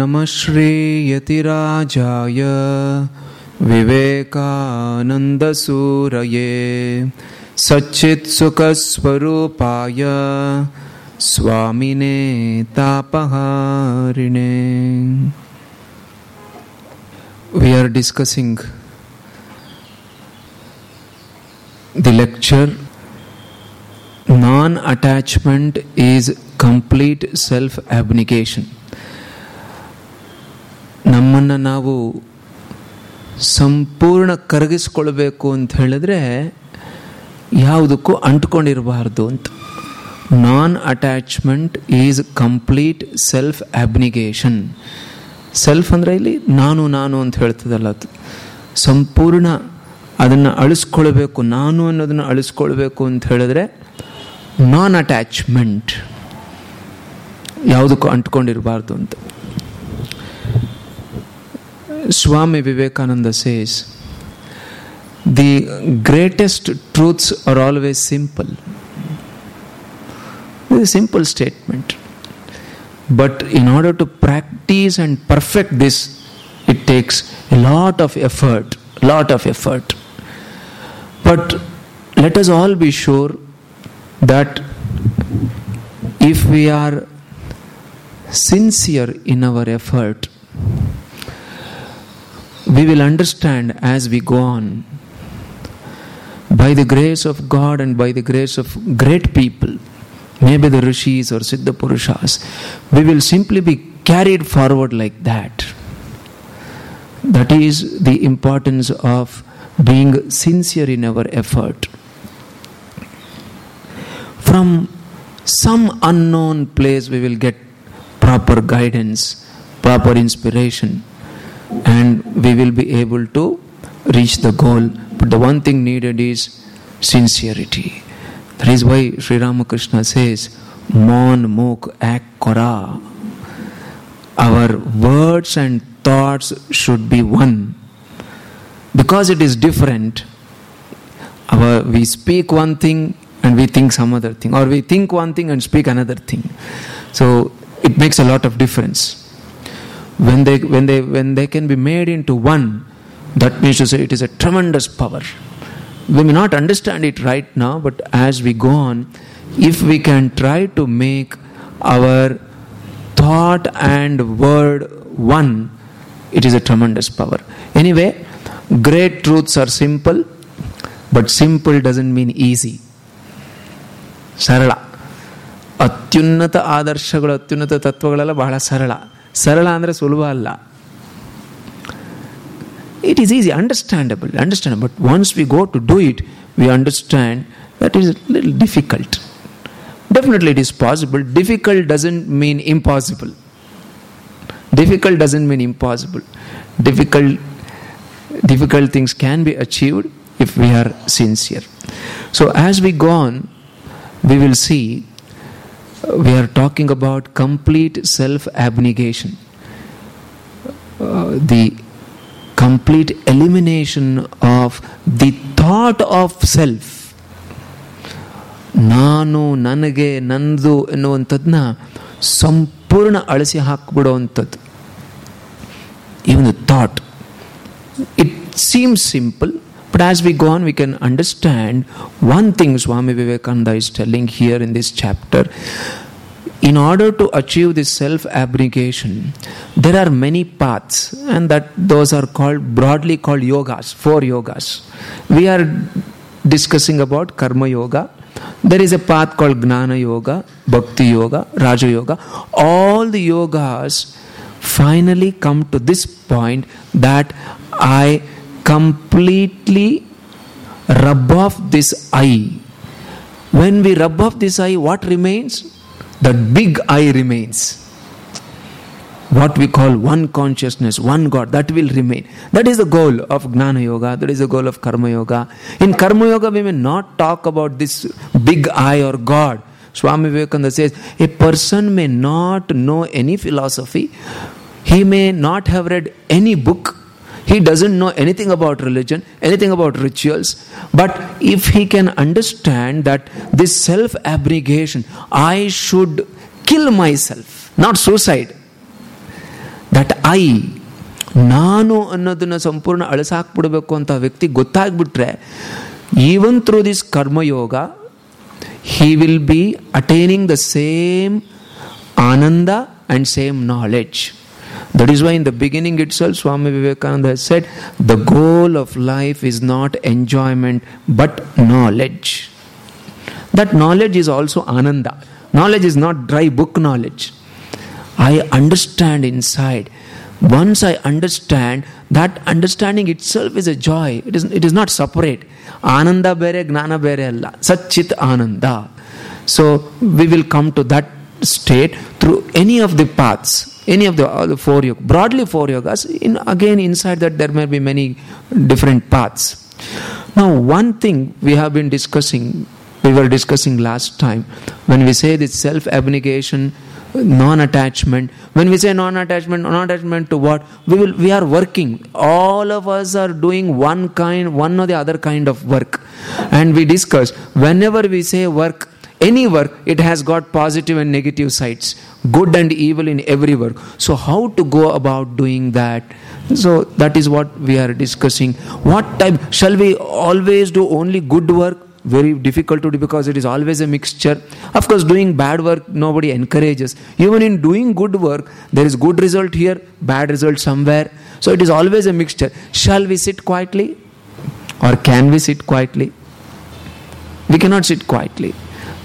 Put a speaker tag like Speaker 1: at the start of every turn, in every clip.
Speaker 1: नम श्रीयतिराजाय विवेकानन्दसूरये सच्चित्सुखस्वरूपाय स्वामिने तापहारिणे। We are discussing the lecture non attachment is complete self abnegation ನಮ್ಮನ್ನು ನಾವು ಸಂಪೂರ್ಣ ಕರಗಿಸ್ಕೊಳ್ಬೇಕು ಅಂತ ಹೇಳಿದ್ರೆ ಯಾವುದಕ್ಕೂ ಅಂಟ್ಕೊಂಡಿರಬಾರ್ದು ಅಂತ. Non attachment is complete self abnegation self ಅಂದರೆ ಇಲ್ಲಿ ನಾನು ನಾನು ಅಂತ ಹೇಳ್ತದಲ್ಲ ಅದು. ಸಂಪೂರ್ಣ ಅದನ್ನು ಅಳಿಸ್ಕೊಳ್ಬೇಕು, ನಾನು ಅನ್ನೋದನ್ನು ಅಳಿಸ್ಕೊಳ್ಬೇಕು ಅಂತ ಹೇಳಿದ್ರೆ ನಾನ್ ಅಟ್ಯಾಚ್ಮೆಂಟ್ ಯಾವುದಕ್ಕೂ ಅಂಟ್ಕೊಂಡಿರಬಾರ್ದು ಅಂತ. Swami Vivekananda says, the greatest truths are always simple. This is a simple statement. But in order to practice and perfect this, it takes a lot of effort, lot of effort. But let us all be sure that if we are sincere in our effort, we will understand as we go on by the grace of God and by the grace of great people, maybe the rishis or siddha purushas, we will simply be carried forward like that. That is the importance of being sincere in our effort. From some unknown place, we will get proper guidance, proper inspiration and we will be able to reach the goal. But the one thing needed is sincerity. That is why Sri Ramakrishna says, Mon Mukh Ek Kora. Our words and thoughts should be one. Because it is different, our, we speak one thing and we think some other thing, or we think one thing and speak another thing. So it makes a lot of difference when they when they when they can be made into one that means to say it is a tremendous power we may not understand it right now but as we go on if we can try to make our thought and word one it is a tremendous power anyway great truths are simple but simple doesn't mean easy ಸರಳ ಅತ್ಯುನ್ನತ ಆದರ್ಶಗಳು ಅತ್ಯುನ್ನತ ತತ್ವಗಳೆಲ್ಲ ಬಹಳ ಸರಳ ಸರಳ ಅಂದರೆ ಸುಲಭ ಅಲ್ಲ it is easy understandable understand but once we go to do it we understand that is little difficult definitely it is possible difficult doesn't mean impossible difficult doesn't mean impossible difficult difficult things can be achieved if we are sincere. So, as we go on, we will see we are talking about complete self abnegation, uh, the complete elimination of the thought of self. ನಾನು ನನಗೆ ನಂದು ಎನ್ನುವಂಥದ್ದನ್ನ ಸಂಪೂರ್ಣ ಅಳಿಸಿ ಹಾಕಿಬಿಡುವಂಥದ್ದು even the thought. It seems simple, but as we go on, we can understand one thing Swami Vivekananda is telling here in this chapter. In order to achieve this self abnegation, there are many paths, and that those are called broadly called yogas, four yogas. We are discussing about karma yoga. There is a path called Gnana Yoga, Bhakti Yoga, Raja Yoga. All the yogas finally come to this point that I completely rub off this I. When we rub off this I, what remains? That big I remains. What we call one consciousness, one God, that will remain. That is the goal of Gnana Yoga, that is the goal of Karma Yoga. In Karma Yoga, we may not talk about this big I or God. Swami Vivekananda says a person may not know any philosophy, he may not have read any book, he doesn't know anything about religion, anything about rituals, but if he can understand that this self abnegation, I should kill myself, not suicide. That I ನಾನು ಅನ್ನೋದನ್ನು ಸಂಪೂರ್ಣ ಅಳಸಾಕ್ಬಿಡ್ಬೇಕು ಅಂತ ವ್ಯಕ್ತಿ ಗೊತ್ತಾಗ್ಬಿಟ್ರೆ even through this karma yoga he will be attaining the same ananda and same knowledge. that is why in the beginning itself, Swami Vivekananda has said, the goal of life is not enjoyment but knowledge. That knowledge is also ananda. Knowledge is not dry book knowledge. I understand inside. Once I understand, that understanding itself is a joy. It is, it is not separate. Ananda bere, gnana bere alla. Satchit ananda. So we will come to that state through any of the paths, any of the, uh, the four yogas. Broadly four yogas. In, again, inside that there may be many different paths. Now, one thing we have been discussing, we were discussing last time, when we say this self abnegation, non attachment, when we say non attachment, non attachment to what? We, will, we are working. All of us are doing one kind, one or the other kind of work. And we discuss, whenever we say work, any work, it has got positive and negative sides, good and evil in every work. So, how to go about doing that? So, that is what we are discussing. What type? Shall we always do only good work? Very difficult to do because it is always a mixture. Of course, doing bad work, nobody encourages. Even in doing good work, there is good result here, bad result somewhere. So, it is always a mixture. Shall we sit quietly? Or can we sit quietly? We cannot sit quietly.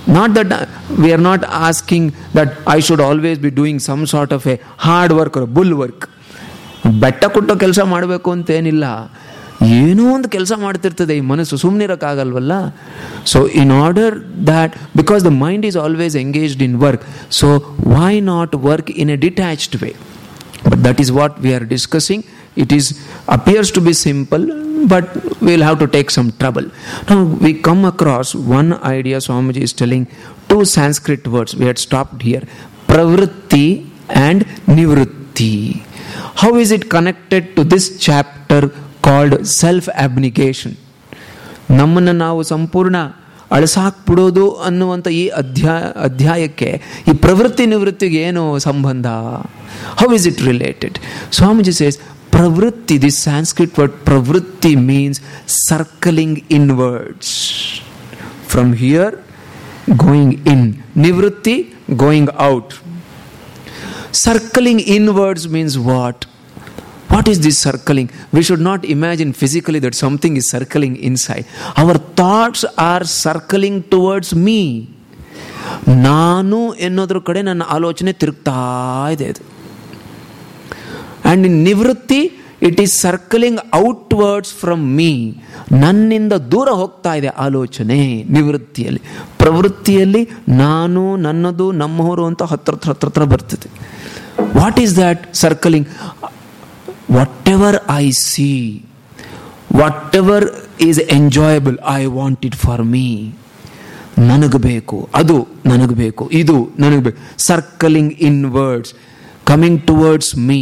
Speaker 1: Not that uh, we are not asking that I should always be doing some sort of a hard work or bull. ಬೆಟ್ಟ ಕೊಟ್ಟೋ ಕೆಲಸ ಮಾಡಬೇಕು ಅಂತೇನಿಲ್ಲ. ಏನೋ ಒಂದು ಕೆಲಸ ಮಾಡ್ತಿರ್ತದೆ ಈ ಮನಸ್ಸು ಸುಮ್ಮನಿರೋಕ್ಕಾಗಲ್ವಲ್ಲ so in order that because the mind is always engaged in work so why not work in a detached way but that is what we are discussing it is appears to be simple but we'll have to take some trouble now we come across one idea swamiji is telling two sanskrit words we had stopped here pravritti and nivritti how is it connected to this chapter called self abnegation ನಮ್ಮನ್ನು ನಾವು ಸಂಪೂರ್ಣ ಅಳಸಾಕ್ಬಿಡೋದು ಅನ್ನುವಂಥ ಈ ಅಧ್ಯಾಯ ಅಧ್ಯಾಯಕ್ಕೆ ಈ ಪ್ರವೃತ್ತಿ ನಿವೃತ್ತಿಗೆ ಏನು ಸಂಬಂಧ how is it related Swamiji says pravritti this sanskrit word pravritti means circling inwards from here going in nivritti going out circling inwards means what what is this circling we should not imagine physically that something is circling inside our thoughts are circling towards me ನಾನು ಎನ್ನೋದ್ರ ಕಡೆ ನನ್ನ ಆಲೋಚನೆ ತಿರುಗ್ತಾ ಇದೆ ಅದು and nivritti it is circling outwards from me ನನ್ನಿಂದ ದೂರ ಹೋಗ್ತಾ ಇದೆ ಆಲೋಚನೆ ನಿವೃತ್ತಿಯಲ್ಲಿ. ಪ್ರವೃತ್ತಿಯಲ್ಲಿ ನಾನು, ನನ್ನದು, ನಮ್ಮವರು ಅಂತ ಹತ್ರ ಹತ್ರ ಹತ್ರ ಬರ್ತದೆ. What is that circling whatever I see whatever is enjoyable I want it for me ನನಗೆ ಬೇಕು, ಅದು ನನಗೆ ಬೇಕು, ಇದು ನನಗೆ ಬೇಕು. Circling inwards coming towards me,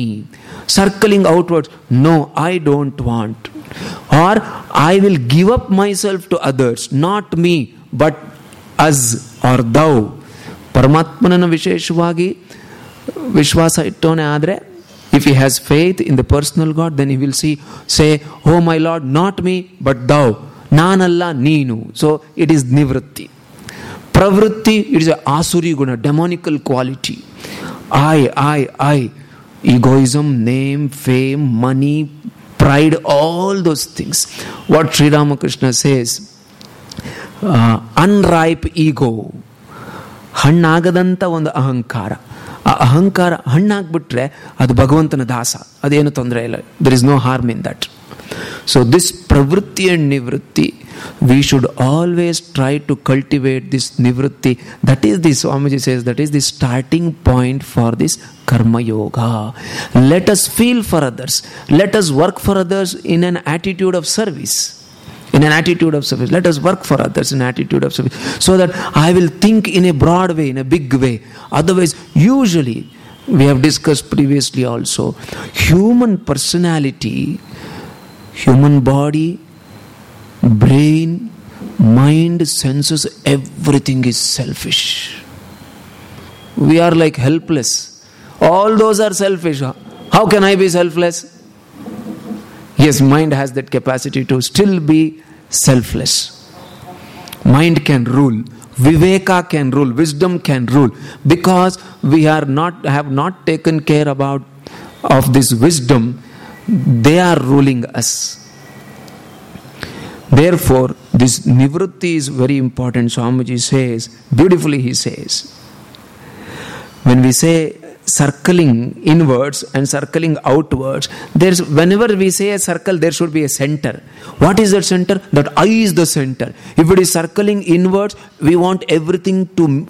Speaker 1: circling outwards. No, I don't want. Or I will give up myself to others, not me, but us or thou. ಪರಮಾತ್ಮನನ್ನು ವಿಶೇಷವಾಗಿ ವಿಶ್ವಾಸ ಇಟ್ಟೋನೆ ಆದರೆ if he has faith in the personal god then he will see say ಹೋ my lord not me but thou ನಾನಲ್ಲ ನೀನು so it is ನಿವೃತ್ತಿ ಪ್ರವೃತ್ತಿ ಇಟ್ ಇಸ್ ಅ ಆಸುರಿ ಗುಣ ಡೆಮಾನಿಕಲ್ quality I, I, I. Egoism, name, fame, money, pride, all those things. What Sri Ramakrishna says, uh, unripe ego, ಹಣ್ಣಾಗದಂಥ ಒಂದು ಅಹಂಕಾರ ಆ ಅಹಂಕಾರ ಹಣ್ಣಾಗ್ಬಿಟ್ರೆ ಅದು ಭಗವಂತನ ದಾಸ ಅದೇನು ತೊಂದರೆ ಇಲ್ಲ there is no harm in that so this pravritti and nivritti we should always try to cultivate this nivritti. That is the Swamiji says, that is the starting point for this karma yoga. Let us feel for others. Let us work for others in an attitude of service. In an attitude of service. Let us work for others in an attitude of service. So that I will think in a broad way, in a big way. Otherwise, usually, we have discussed previously also, human personality, human body, brain, mind, senses, everything is selfish. We are like helpless. All those are selfish. How can I be selfless? Yes, mind has that capacity to still be selfless. Mind can rule. Viveka can rule. Wisdom can rule. Because we are not have not taken care about of this wisdom, they are ruling us. Therefore, this nivritti is very important. Swamiji says, beautifully he says. When we say circling inwards and circling outwards there's whenever we say a circle there should be a center. What is that center? That i is the center. If it is circling inwards we want everything to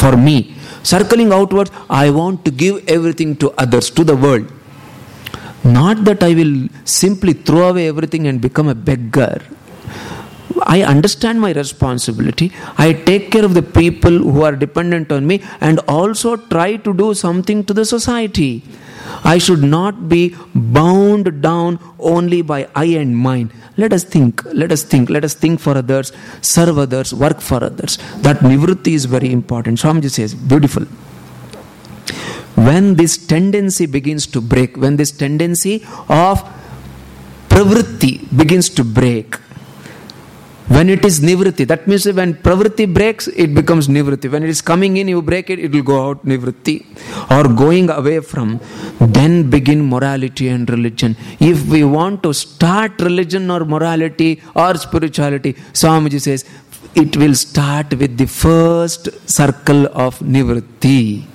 Speaker 1: for me. Circling outwards i want to give everything to others to the world. Not that i will simply throw away everything and become a beggar I understand my responsibility. I take care of the people who are dependent on me and also try to do something to the society. I should not be bound down only by I and mine. Let us think, let us think, let us think for others, serve others, work for others. That nivritti is very important. Swamiji says, beautiful. When this tendency begins to break, when this tendency of pravritti begins to break, when it is nivritti, that means when pravritti breaks, it becomes nivritti. When it is coming in, you break it, it will go out nivritti. Or going away from, then begin morality and religion. If we want to start religion or morality or spirituality, Swamiji says, it will start with the first circle of nivritti.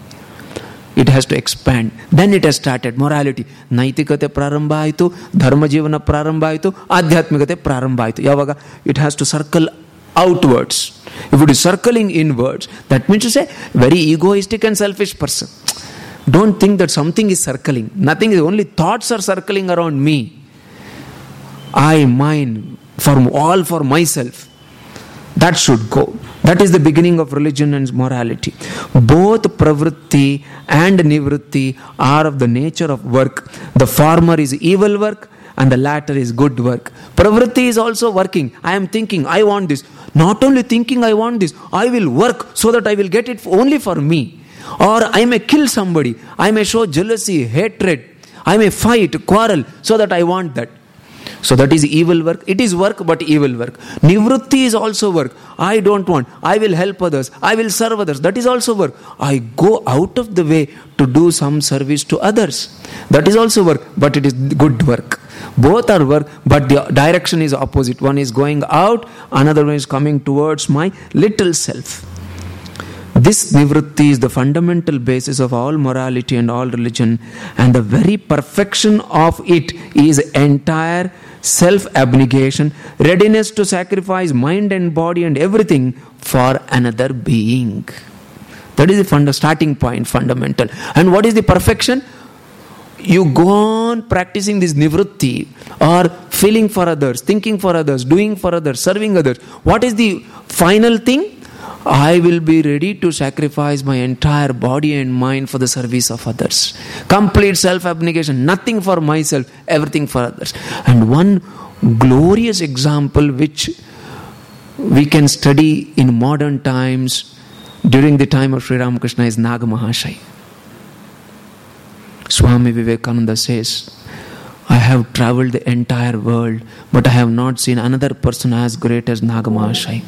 Speaker 1: It has to expand then it has started morality ನೈತಿಕತೆ ಪ್ರಾರಂಭ ಆಯಿತು ಧರ್ಮ ಜೀವನ ಪ್ರಾರಂಭ ಆಯಿತು ಆಧ್ಯಾತ್ಮಿಕತೆ ಪ್ರಾರಂಭ ಆಯಿತು ಯಾವಾಗ it has to circle outwards if it is circling inwards that means is A very egoistic and selfish person don't think that something is circling nothing is only thoughts are circling around me I mind for all for my self that should go. that is the beginning of religion and morality. Both pravritti and nivritti are of the nature of work. The former is evil work and the latter is good work. Pravritti is also working. I am thinking, I want this. Not only thinking, I want this, I will work so that I will get it only for me. Or I may kill somebody, I may show jealousy, hatred, I may fight, quarrel so that I want that. So that is evil work. It is work, but evil work. Nivritti is also work. I don't want. I will help others. I will serve others. That is also work. I go out of the way to do some service to others. That is also work, but it is good work. Both are work, but the direction is opposite. One is going out, another one is coming towards my little self. This nivritti is the fundamental basis of all morality and all religion, and the very perfection of it is entire self abnegation, readiness to sacrifice mind and body and everything for another being. That is the starting point, fundamental. And what is the perfection? You go on practicing this nivritti or feeling for others, thinking for others, doing for others, serving others. What is the final thing? I will be ready to sacrifice my entire body and mind for the service of others. Complete self abnegation, nothing for myself, everything for others. And one glorious example which we can study in modern times during the time of Sri Ramakrishna is Naga Mahashai. Swami Vivekananda says, I have traveled the entire world, but I have not seen another person as great as Naga Mahashai.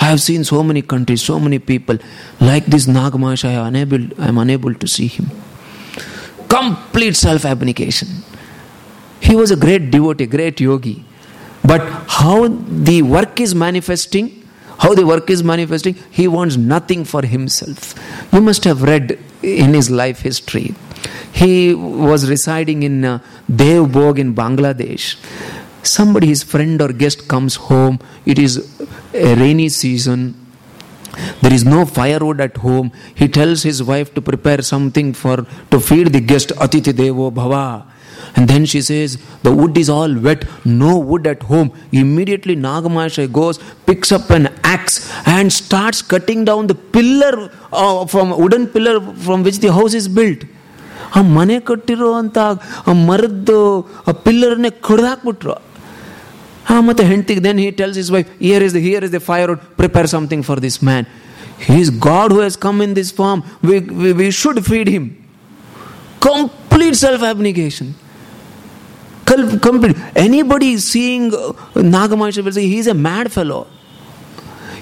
Speaker 1: I have seen so many countries, so many people. Like this Nagamash, I am unable, I am unable to see him. Complete self abnegation. He was a great devotee, great yogi. But how the work is manifesting, how the work is manifesting, he wants nothing for himself. You must have read in his life history. He was residing in uh, in Bangladesh somebody his friend or guest comes home it is a rainy season there is no firewood at home he tells his wife to prepare something for to feed the guest atiti devo bhava and then she says the wood is all wet no wood at home immediately nagamasha goes picks up an axe and starts cutting down the pillar uh, from wooden pillar from which the house is built ಆ ಮನೆ ಕಟ್ಟಿರೋ ಅಂತ ಆ ಮರದ್ದು ಆ ಪಿಲ್ಲರ್ನೇ ಕಡ್ದು ಹಾಕ್ಬಿಟ್ರು ಹಾ ಮತ್ತೆ ಹೆಂಡತಿಗೆ then he tells his wife here is the here is the fire prepare something for this man he is god who has come in this form we we should feed him Complete self abnegation. Complete. Anybody seeing uh, Nagamaharshi will say he is a mad fellow.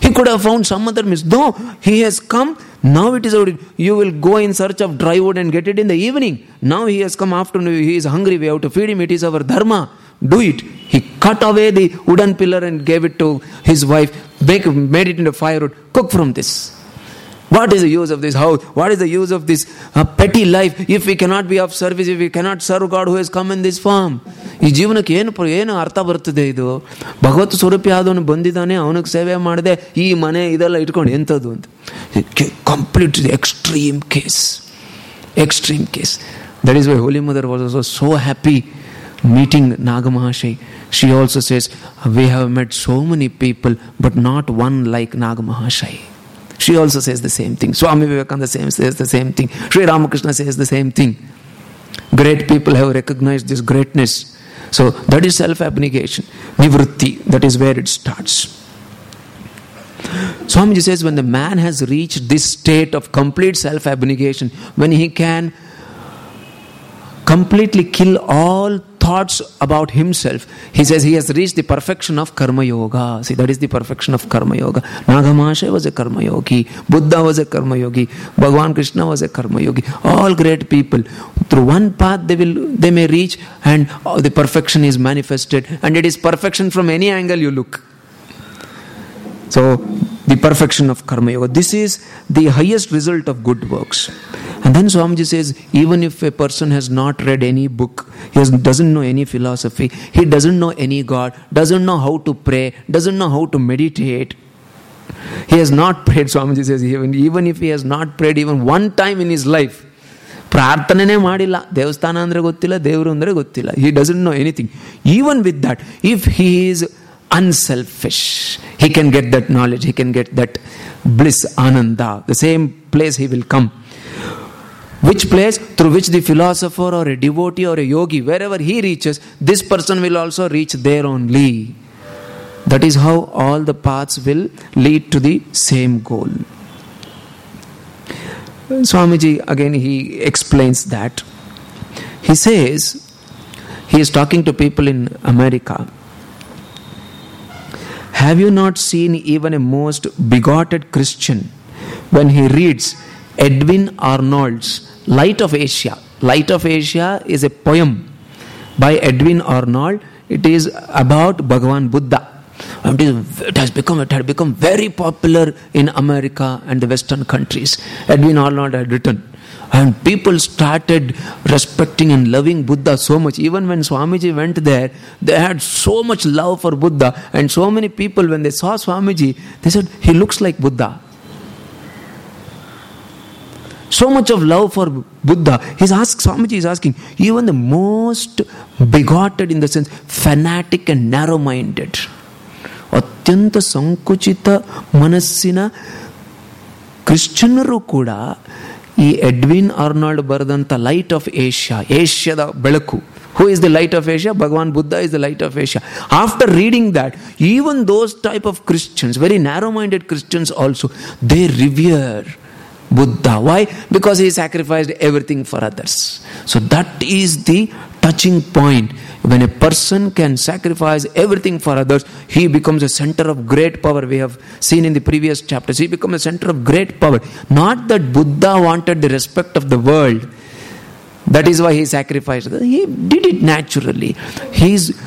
Speaker 1: he could have found some other means. No, he has come. Now it is out. You will go in search of dry wood and get it in the evening. Now he has come afternoon. He is hungry. We have to feed him. It is our dharma. Do it. He cut away the wooden pillar and gave it to his wife. Make, made it into firewood. Cook from this. What is the use of this house? What is the use of this uh, petty life if we cannot be of service, if we cannot serve God who has come in this form? ಈ ಜೀವನಕ್ಕೆ ಏನು ಏನು ಅರ್ಥ ಬರ್ತದೆ ಇದು ಭಗವತ್ ಸ್ವರೂಪಿ ಆದವನು ಬಂದಿದ್ದಾನೆ ಅವನಿಗೆ ಸೇವೆ ಮಾಡಿದೆ ಈ ಮನೆ ಇದೆಲ್ಲ ಇಟ್ಕೊಂಡು ಎಂಥದ್ದು ಅಂತ complete extreme case extreme case that is why Holi mother was also so happy meeting Nagamahashay, she also says, We have met so many people, but not one like Nagamahashay. She also says the same thing. Swami Vivekananda says the same thing. Sri Ramakrishna says the same thing. Great people have recognized this greatness. So that is self abnegation. Nivrutti, that is where it starts. Swamiji says when the man has reached this state of complete self abnegation, when he can completely kill all thoughts about himself. He says he has reached the perfection of Karma Yoga. See, that is the perfection of Karma Yoga. Nagamasha was a Karma Yogi, Buddha was a Karma Yogi, Bhagavan Krishna was a Karma Yogi. All great people. Through one path they will they may reach and oh, the perfection is manifested and it is perfection from any angle you look. So, the perfection of Karma Yoga. This is the highest result of good works. And then Swamiji says, even if a person has not read any book, he has, doesn't know any philosophy, he doesn't know any God, doesn't know how to pray, doesn't know how to meditate, he has not prayed, Swamiji says, even, even if he has not prayed even one time in his life, ಪ್ರಾರ್ಥನೆನೇ ಮಾಡಿಲ್ಲ ದೇವಸ್ಥಾನ ಅಂದರೆ ಗೊತ್ತಿಲ್ಲ ದೇವರು ಅಂದರೆ ಗೊತ್ತಿಲ್ಲ he doesn't know anything even with that if he is unselfish. He can get that knowledge, he can get that bliss, ananda, the same place he will come. Which place? Through which the philosopher or a devotee or a yogi, wherever he reaches, this person will also reach there only. That is how all the paths will lead to the same goal. Swamiji again he explains that. He says, he is talking to people in America. Have you not seen even a most bigoted Christian when he reads Edwin Arnold's Light of Asia? Light of Asia is a poem by Edwin Arnold. It is about Bhagavan Buddha. It has become it had become very popular in America and the Western countries. Edwin Arnold had written. And people started respecting and loving Buddha so much. Even when Swamiji went there, they had so much love for Buddha. And so many people, when they saw Swamiji, they said, He looks like Buddha. So much of love for Buddha. He's asked, Swamiji is asking, even the most bigoted in the sense, fanatic and narrow minded. ಅತ್ಯಂತ ಸಂಕುಚಿತ ಮನಸ್ಸಿನ ಕ್ರಿಶ್ಚಿಯನ್ನರು ಕೂಡ ಈ Edwin Arnold ಬರೆದಂಥ light of Asia ಏಷ್ಯಾದ ಬೆಳಕು who is the light of Asia Bhagwan Buddha is the light of Asia after reading that even those type of Christians very narrow minded Christians also they revere Buddha. Why? Because he sacrificed everything for others. So that is the touching point. When a person can sacrifice everything for others, he becomes a center of great power. We have seen in the previous chapters. He becomes a center of great power. Not that Buddha wanted the respect of the world. That is why he sacrificed. He did it naturally. His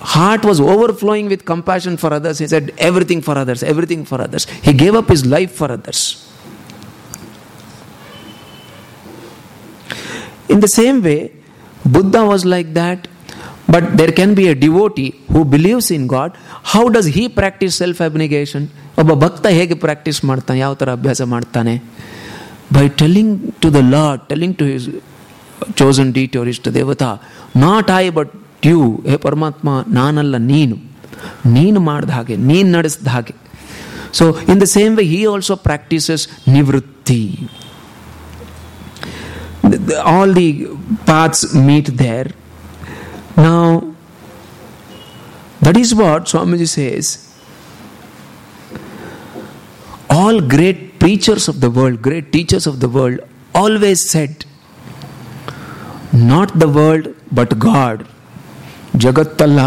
Speaker 1: heart was overflowing with compassion for others. He said, everything for others, everything for others. He gave up his life for others. In the same way, Buddha was like that, but there can be a devotee who believes in God. How does he practice self abnegation? ಒಬ್ಬ ಭಕ್ತ ಹೇಗೆ practice ಮಾಡ್ತಾನೆ? ಯಾವ ಥರ ಅಭ್ಯಾಸ ಮಾಡ್ತಾನೆ? By telling to the Lord telling to his chosen the ishta devata not I but you ಹೇ ಪರಮಾತ್ಮ ನಾನಲ್ಲ ನೀನು. ನೀನು ಮಾಡಿದ ಹಾಗೆ ನೀನು ನಡೆಸಿದ ಹಾಗೆ. So in the same way he also practises nivritti. all the paths meet there. Now, that is what Swamiji says. All great preachers of the world, great teachers of the world, always said, not the world but god ಜಗತ್ತಲ್ಲ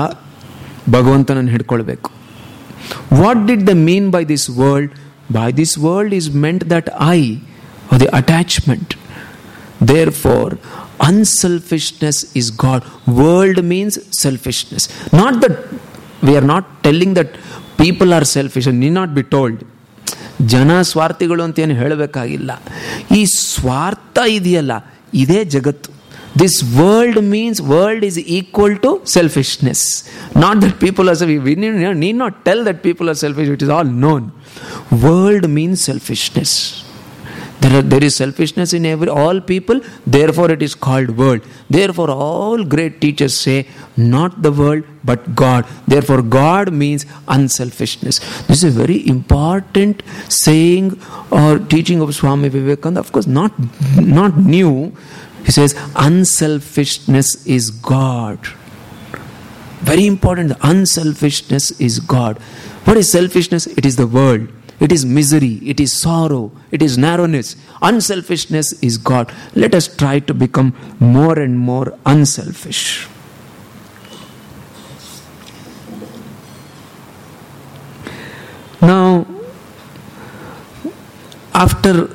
Speaker 1: ಭಗವಂತನನ್ನು ಹಿಡ್ಕೊಳ್ಬೇಕು what did the mean by this world by this world is meant that I the attachment For unselfishness is God. World means selfishness. Not that we are not telling that people are selfish, and need not be told. ಜನ ಸ್ವಾರ್ಥಿಗಳು ಅಂತ ಏನು ಹೇಳಬೇಕಾಗಿಲ್ಲ. ಈ ಸ್ವಾರ್ಥ ಇದೆಯಲ್ಲ, ಇದೇ ಜಗತ್ತು. This world means world is equal to selfishness not that people are need not tell that people are selfish it is all known world means selfishness there, are, there is selfishness in every all people therefore it is called world. Therefore all great teachers say not the world but god. Therefore god means unselfishness. This is a very important saying or teaching of swami vivekananda. Of course not not new. He says unselfishness is god. Very important unselfishness is god. What is selfishness? It is the world it is misery, it is sorrow, it is narrowness. Unselfishness is God. Let us try to become more and more unselfish. Now, after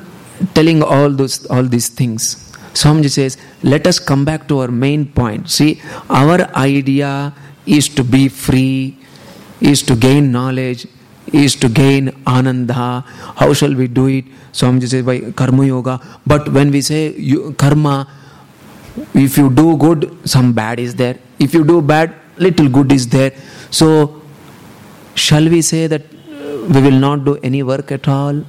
Speaker 1: telling all those all these things, Swamiji says, let us come back to our main point. See, our idea is to be free, is to gain knowledge, is to gain ananda. How shall we do it? Swamiji says by karma yoga. But when we say you, karma, if you do good, some bad is there. If you do bad, little good is there. So, shall we say that uh, we will not do any work at all?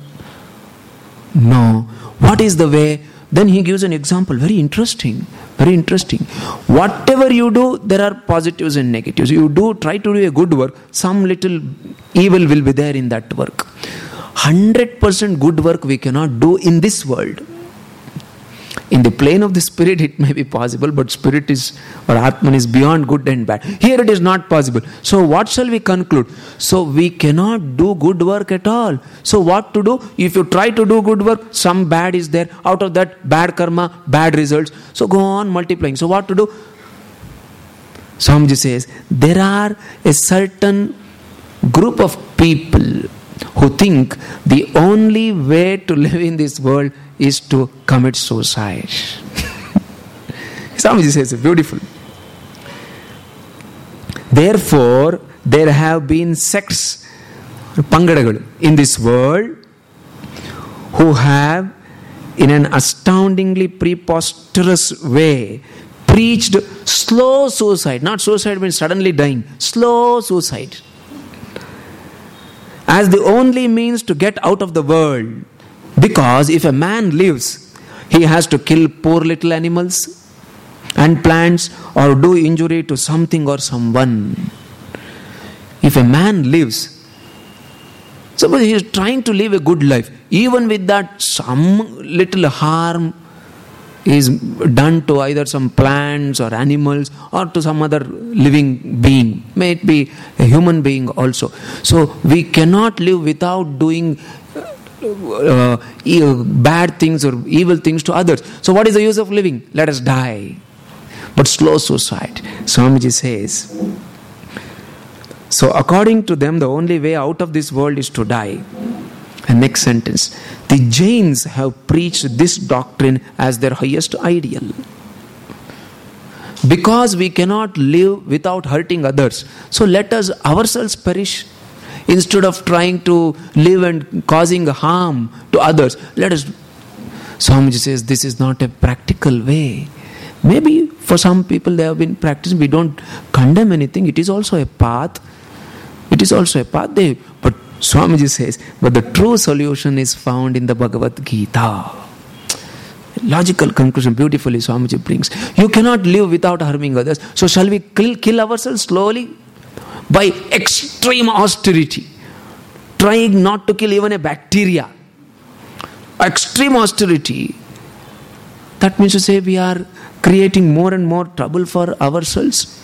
Speaker 1: No. What is the way? Then he gives an example, very interesting. Very interesting. Whatever you do, there are positives and negatives. You do try to do a good work, some little evil will be there in that work. 100% good work we cannot do in this world. In the plane of the spirit, it may be possible, but spirit is or Atman is beyond good and bad. Here it is not possible. So, what shall we conclude? So, we cannot do good work at all. So, what to do? If you try to do good work, some bad is there. Out of that, bad karma, bad results. So, go on multiplying. So, what to do? Swamiji says there are a certain group of people who think the only way to live in this world is to commit suicide. Swamiji says beautiful. Therefore, there have been sects, pangadagal, in this world who have, in an astoundingly preposterous way, preached slow suicide. Not suicide means suddenly dying, slow suicide. As the only means to get out of the world. Because if a man lives, he has to kill poor little animals and plants or do injury to something or someone. If a man lives, suppose he is trying to live a good life, even with that, some little harm is done to either some plants or animals or to some other living being, may it be a human being also. So we cannot live without doing uh, bad things or evil things to others. So, what is the use of living? Let us die. But slow suicide, Swamiji says. So, according to them, the only way out of this world is to die. And next sentence the Jains have preached this doctrine as their highest ideal. Because we cannot live without hurting others, so let us ourselves perish instead of trying to live and causing harm to others. Let us. Swamiji says this is not a practical way. Maybe for some people they have been practicing. We don't condemn anything. It is also a path. It is also a path. They, Swamiji says, but the true solution is found in the Bhagavad Gita. Logical conclusion, beautifully Swamiji brings. You cannot live without harming others. So shall we kill, kill ourselves slowly? by extreme austerity, trying not to kill even a bacteria. Extreme austerity. That means to say we are creating more and more trouble for ourselves.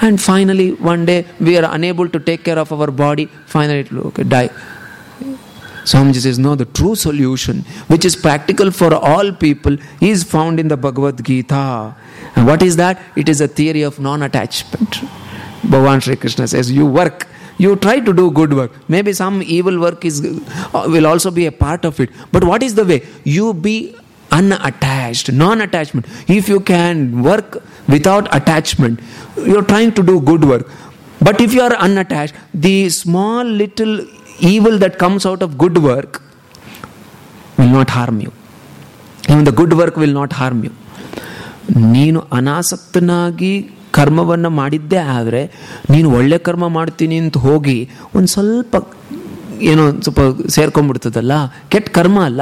Speaker 1: And finally, one day we are unable to take care of our body. Finally, it will okay, die. Swamiji says, no, the true solution, which is practical for all people, is found in the Bhagavad Gita. And what is that? It is a theory of non attachment. Bhagavan Sri Krishna says, You work, you try to do good work. Maybe some evil work is uh, will also be a part of it. But what is the way? You be unattached, non attachment. If you can work without attachment, you're trying to do good work. But if you are unattached, the small little evil that comes out of good work will not harm you. Even the good work will not harm you. ನೀನು ಅನಾಸಕ್ತನಾಗಿ ಕರ್ಮವನ್ನು ಮಾಡಿದ್ದೇ ಆದರೆ ನೀನು ಒಳ್ಳೆ ಕರ್ಮ ಮಾಡ್ತೀನಿ ಅಂತ ಹೋಗಿ ಒಂದು ಸ್ವಲ್ಪ ಏನೋ ಸ್ವಲ್ಪ ಸೇರ್ಕೊಂಡ್ಬಿಡ್ತದಲ್ಲ ಕೆಟ್ಟ ಕರ್ಮ ಅಲ್ಲ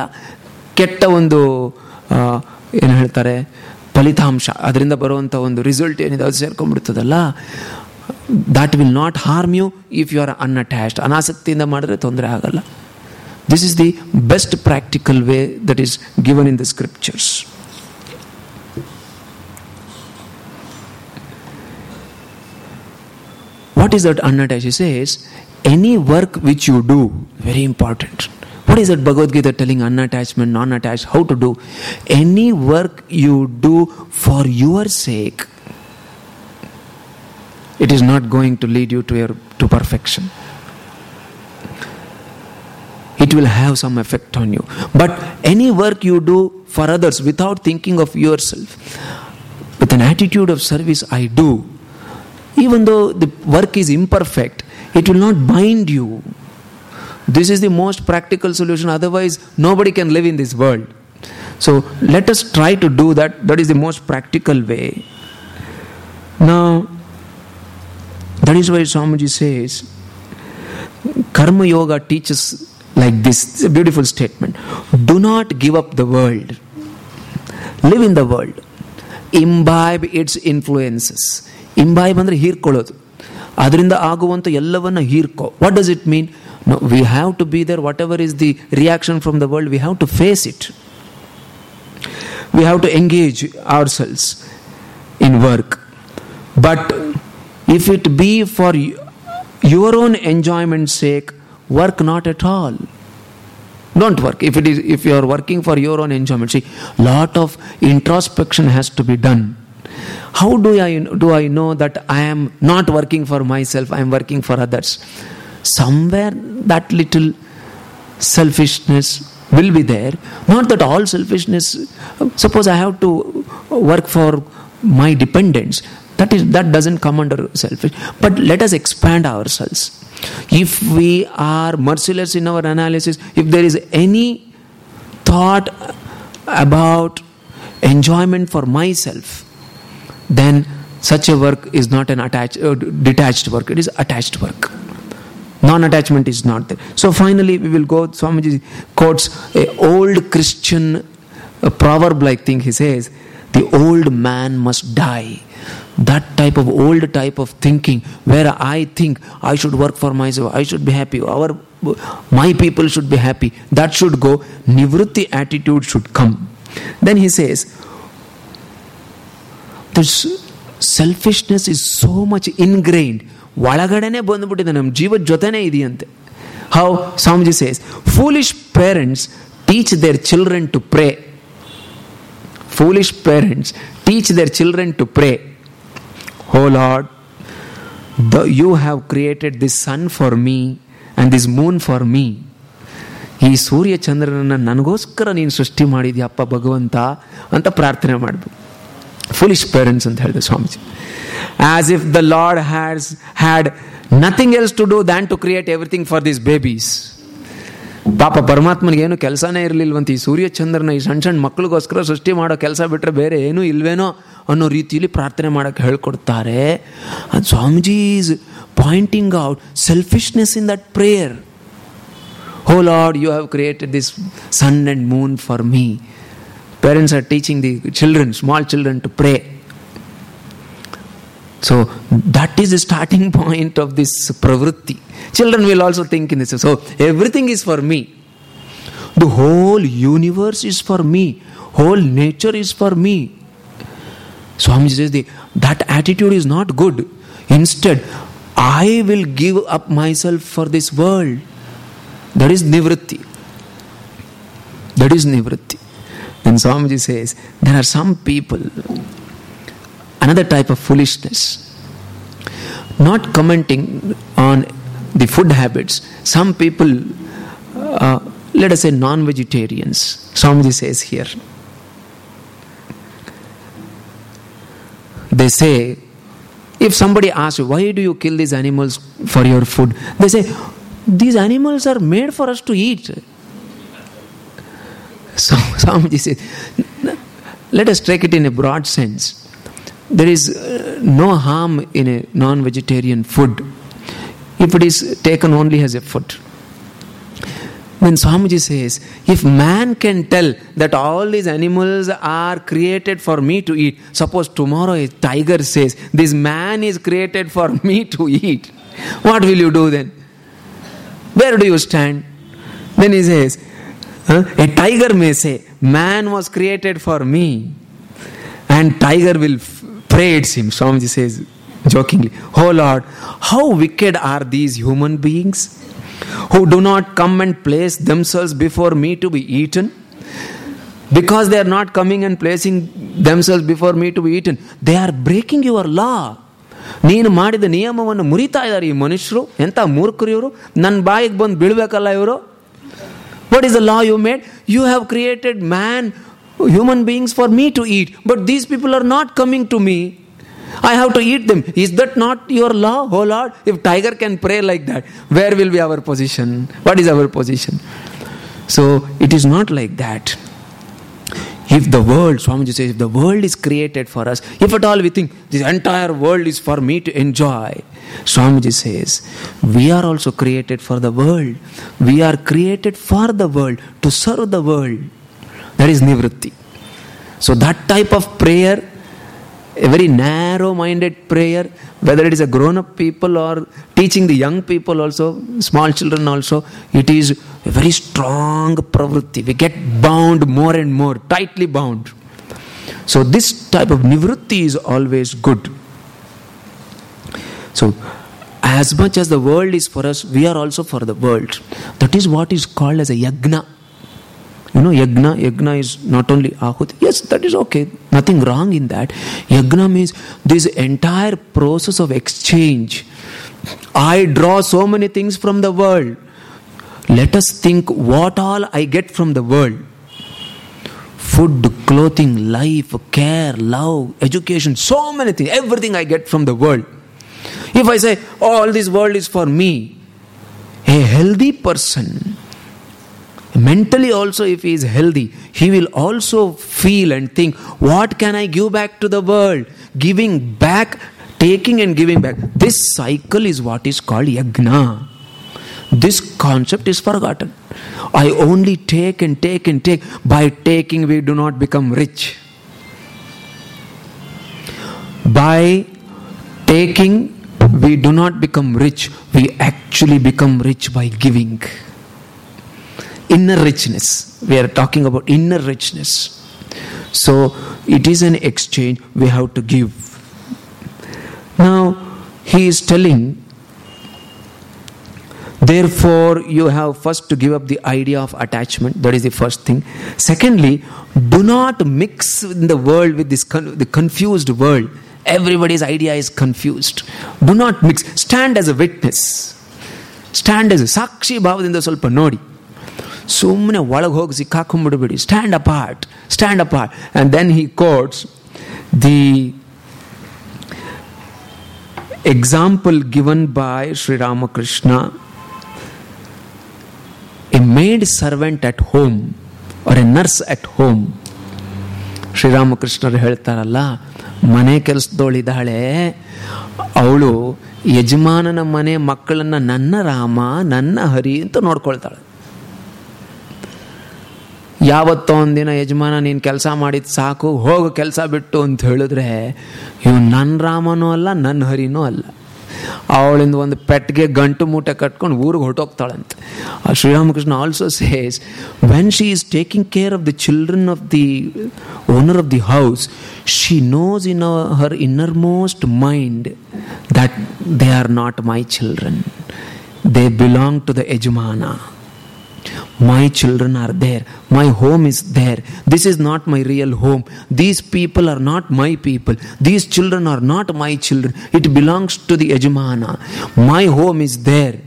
Speaker 1: ಕೆಟ್ಟ ಒಂದು ಏನು ಹೇಳ್ತಾರೆ ಫಲಿತಾಂಶ. ಅದರಿಂದ ಬರುವಂಥ ಒಂದು ರಿಸಲ್ಟ್ ಏನಿದೆ ಅದು ಸೇರ್ಕೊಂಡ್ಬಿಡ್ತದಲ್ಲ? That will not harm you if you are unattached ಅನಾಸಕ್ತಿಯಿಂದ ಮಾಡಿದ್ರೆ ತೊಂದರೆ ಆಗಲ್ಲ. This is the best practical way that is given in the scriptures What is that unattached? Is any work which you do, very important. What is that Bhagavad Gita telling unattachment, non attached, how to do? Any work you do for your sake, it is not going to lead you to, your, to perfection. It will have some effect on you. But any work you do for others without thinking of yourself, with an attitude of service, I do, even though the work is imperfect, it will not bind you. This is the most practical solution, otherwise, nobody can live in this world. So, let us try to do that. That is the most practical way. Now, that is why Swamiji says, Karma Yoga teaches like this. It's a beautiful statement. Do not give up the world. Live in the world. Imbibe its influences. Imbibe ಅಂದರೆ ಹೀರ್ಕೊಳ್ಳೋದು ಅದರಿಂದ ಆಗುವಂಥ ಎಲ್ಲವನ್ನ ಹೀರ್ಕೋ what does it mean No, we have to be there, whatever is the reaction from the world, we have to face it. We have to engage ourselves in work. But if it be for your own enjoyment's sake, work not at all. Don't work. If it is if you are working for your own enjoyment, see, lot of introspection has to be done. How do I do I know that I am not working for myself, I am working for others? Somewhere that little selfishness will be there. Not that all selfishness suppose i have to work for my dependents that is that doesn't come under selfish. But let us expand ourselves. If we are merciless in our analysis if there is any thought about enjoyment for myself then such a work is not an attached uh, detached work. It is attached work non-attachment is not there. So finally we will go swamiji quotes a old christian proverb like thing. He says the old man must die. That type of old type of thinking where i think i should work for myself i should be happy our my people should be happy that should go. Nivrutti attitude should come. Then he says this selfishness is so much ingrained ಒಳಗಡೆನೆ ಬಂದ್ಬಿಟ್ಟಿದೆ ನಮ್ಮ ಜೀವದ ಜೊತೆನೇ ಇದೆಯಂತೆ. How Swamiji says foolish parents teach their children to pray foolish parents teach their children to pray O Lord the you have created this sun for me and this moon for me ಈ ಸೂರ್ಯ ಚಂದ್ರನನ್ನು ನನಗೋಸ್ಕರ ನೀನು ಸೃಷ್ಟಿ ಮಾಡಿದ್ಯಪ್ಪ ಭಗವಂತ ಅಂತ ಪ್ರಾರ್ಥನೆ ಮಾಡಬೇಕು. Foolish parents ಅಂತ ಹೇಳಿದೆ Swamiji as if the lord has had nothing else to do than to create everything for this babies ಪಾಪ ಪರಮಾತ್ಮನಿಗೆ ಏನು ಕೆಲಸನೇ ಇರಲಿಲ್ವಂತ ಈ ಸೂರ್ಯ ಚಂದ್ರನ ಈ ಸಣ್ಣ ಸಣ್ಣ ಮಕ್ಕಳಿಗೋಸ್ಕರ ಸೃಷ್ಟಿ ಮಾಡೋ ಕೆಲಸ ಬಿಟ್ಟರೆ ಬೇರೆ ಏನೂ ಇಲ್ವೇನೋ ಅನ್ನೋ ರೀತಿಯಲ್ಲಿ ಪ್ರಾರ್ಥನೆ ಮಾಡೋಕ್ಕೆ ಹೇಳ್ಕೊಡ್ತಾರೆ. ಅದು Swamiji is pointing out selfishness in that prayer O Lord you have created this sun and moon for me parents are teaching the children, small children, to pray. So that is the starting point of this pravritti. Children will also think in this. So everything is for me. The whole universe is for me. Whole nature is for me. Swami says the, that attitude is not good. Instead, I will give up myself for this world. That is nivritti. That is nivritti. Then Swamiji says, there are some people, another type of foolishness. Not commenting on the food habits. Some people, uh, let us say non vegetarians, Swamiji says here. They say, if somebody asks you, why do you kill these animals for your food? They say, these animals are made for us to eat. So Swamiji says, let us take it in a broad sense. There is uh, no harm in a non vegetarian food if it is taken only as a food. Then Swamiji says, if man can tell that all these animals are created for me to eat, suppose tomorrow a tiger says, this man is created for me to eat, what will you do then? Where do you stand? Then he says, huh? a tiger may say, man was created for me, and tiger will praise him. Swamiji says jokingly, Oh Lord, how wicked are these human beings? who do not come and place themselves before me to be eaten because they are not coming and placing themselves before me to be eaten they are breaking your law ನೀನು ಮಾಡಿದ ನಿಯಮವನ್ನು ಮುರಿತಾ ಇದ್ದಾರೆ ಈ ಮನುಷ್ಯರು ಎಂಥ ಮೂರ್ಖರು ಇವರು ನನ್ನ ಬಾಯಿಗೆ ಬಂದು ಬೀಳಬೇಕಲ್ಲ ಇವರು What is the law you made? You have created man, human beings for me to eat, but these people are not coming to me. I have to eat them. Is that not your law, oh Lord? If tiger can pray like that, where will be our position? What is our position? So it is not like that. If the world, Swamiji says, if the world is created for us, if at all we think this entire world is for me to enjoy, Swamiji says, we are also created for the world. We are created for the world, to serve the world. That is Nivritti. So that type of prayer a very narrow minded prayer, whether it is a grown up people or teaching the young people also, small children also, it is a very strong pravritti. We get bound more and more, tightly bound. So, this type of nivritti is always good. So, as much as the world is for us, we are also for the world. That is what is called as a yagna. You know, yagna, yagna is not only ahut. Yes, that is okay. Nothing wrong in that. Yagna means this entire process of exchange. I draw so many things from the world. Let us think what all I get from the world. Food, clothing, life, care, love, education, so many things. Everything I get from the world. If I say, all this world is for me, a healthy person mentally also if he is healthy he will also feel and think what can i give back to the world? Giving back taking and giving back. This cycle is what is called yagna this concept is forgotten. I only take and take and take. By taking we do not become rich. By taking we do not become rich we actually become rich by giving inner richness. We are talking about inner richness. So it is an exchange we have to give. Now he is telling, therefore, you have first to give up the idea of attachment. That is the first thing. Secondly, do not mix in the world with this con- the confused world Everybody's idea is confused. Do not mix. Stand as a witness. Stand as a ಸಾಕ್ಷಿ ಭಾವದಿಂದ ಸ್ವಲ್ಪ ನೋಡಿ ಸುಮ್ಮನೆ ಒಳಗೆ ಹೋಗಿ ಸಿಕ್ಕಾಕೊಂಡ್ಬಿಡ್ಬೇಡಿ stand apart stand apart and then he quotes the example given by Sri Ramakrishna a maid servant at home or a nurse at home ಶ್ರೀರಾಮಕೃಷ್ಣರು ಹೇಳ್ತಾರಲ್ಲ ಮನೆ ಕೆಲಸದವಳಿದ್ದಾಳೆ ಅವಳು ಯಜಮಾನನ ಮನೆ ಮಕ್ಕಳನ್ನು ನನ್ನ ರಾಮ, ನನ್ನ ಹರಿ ಅಂತ ನೋಡ್ಕೊಳ್ತಾಳೆ. ಯಾವತ್ತೋ ಒಂದಿನ ಯಜಮಾನ, ನೀನು ಕೆಲಸ ಮಾಡಿದ ಸಾಕು, ಹೋಗು ಕೆಲಸ ಬಿಟ್ಟು ಅಂತ ಹೇಳಿದ್ರೆ, ಇವನು ನನ್ನ ರಾಮನೂ ಅಲ್ಲ ನನ್ನ ಹರಿನೂ ಅಲ್ಲ. ಅವಳಿಂದ ಒಂದು ಪೆಟ್ಟಿಗೆ ಗಂಟು ಮೂಟೆ ಕಟ್ಕೊಂಡು ಊರಿಗೆ ಹೊರಟೋಗ್ತಾಳಂತೆ Sri Ramakrishna also says when she is taking care of the children of the owner of the house she knows in her innermost mind that they are not my children they belong to the ಯಜಮಾನ my children are there. My home is there. This is not my real home. These people are not my people. These children are not my children. It belongs to the Yajamana. My home is there.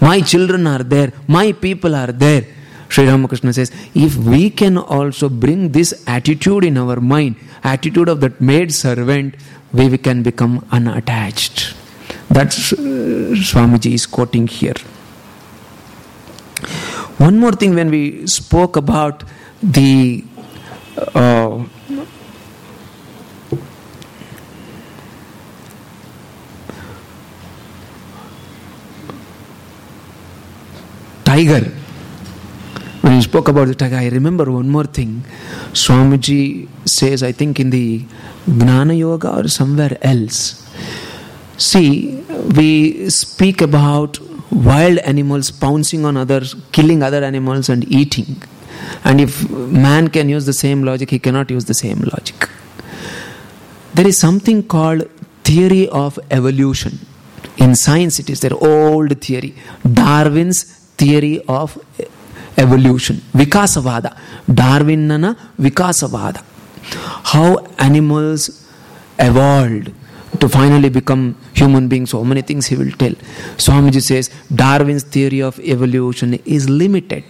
Speaker 1: My children are there. My people are there. Sri Ramakrishna says, if we can also bring this attitude in our mind, attitude of that maid servant, we can become unattached. That's uh, Swamiji is quoting here. One more thing when we spoke about the uh, tiger. When we spoke about the tiger, I remember one more thing. Swamiji says, I think in the Gnana Yoga or somewhere else. See, we speak about wild animals pouncing on others, killing other animals, and eating. And if man can use the same logic, he cannot use the same logic. There is something called theory of evolution. In science, it is their old theory. Darwin's theory of evolution. Vikasavada. Darwinana Vikasavada. How animals evolved to finally become human beings. So many things he will tell. Swamiji says Darwin's theory of evolution is limited.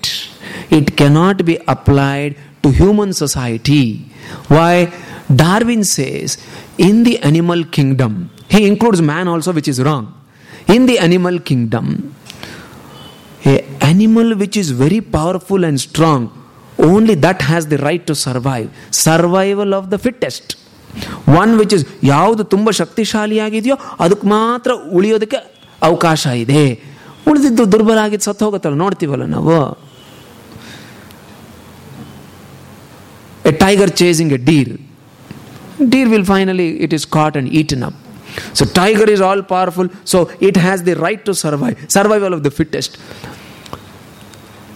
Speaker 1: It cannot be applied to human society. Why? Darwin says in the animal kingdom, he includes man also, which is wrong. In the animal kingdom, a animal which is very powerful and strong, only that has the right to survive. Survival of the fittest. One which is ಯಾವುದು ತುಂಬ ಶಕ್ತಿಶಾಲಿಯಾಗಿದೆಯೋ ಅದಕ್ಕೆ ಮಾತ್ರ ಉಳಿಯೋದಕ್ಕೆ ಅವಕಾಶ ಇದೆ ಉಳಿದಿದ್ದು ದುರ್ಬಲ ಆಗಿದ್ದು ಸತ್ತು ಹೋಗುತ್ತಲ್ಲ ನೋಡ್ತೀವಲ್ಲ ನಾವು a tiger chasing a deer deer will finally it is cot and eaten up so tiger is all powerful so it has the right to survive survival of the fittest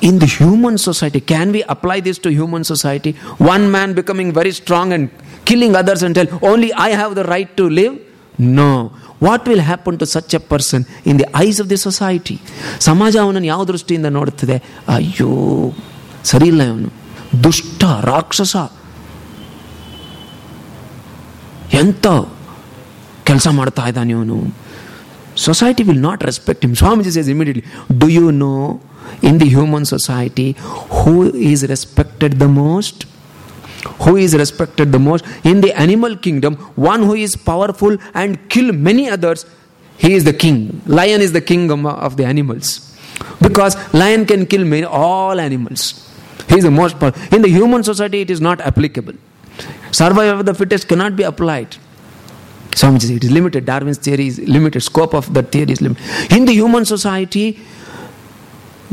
Speaker 1: in the human society, can we apply this to human society? One man becoming very strong and killing others and tell, only I have the right to live? No. What will happen to such a person in the eyes of the society ಸಮಾಜ ಅವನನ್ನು ಯಾವ ದೃಷ್ಟಿಯಿಂದ ನೋಡುತ್ತದೆ ಅಯ್ಯೋ ಸರಿ ಇಲ್ಲ Dushta, ದುಷ್ಟ ರಾಕ್ಷಸ ಎಂತ ಕೆಲಸ ಮಾಡ್ತಾ ಇದ್ದಾನೆ ಇವನು society will not respect him. Swamiji says immediately, Do you know in the human society who is respected the most? Who is respected the most? In the animal kingdom, one who is powerful and kill many others, he is the king. Lion is the king of the animals. Because lion can kill many, all animals. He is the most powerful. In the human society, it is not applicable. Survival of the fittest cannot be applied. Says it is limited. Darwin's theory is limited. Scope of that theory is limited. In the human society,